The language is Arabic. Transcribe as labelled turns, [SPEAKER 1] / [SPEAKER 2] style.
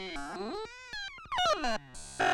[SPEAKER 1] Oh, my God.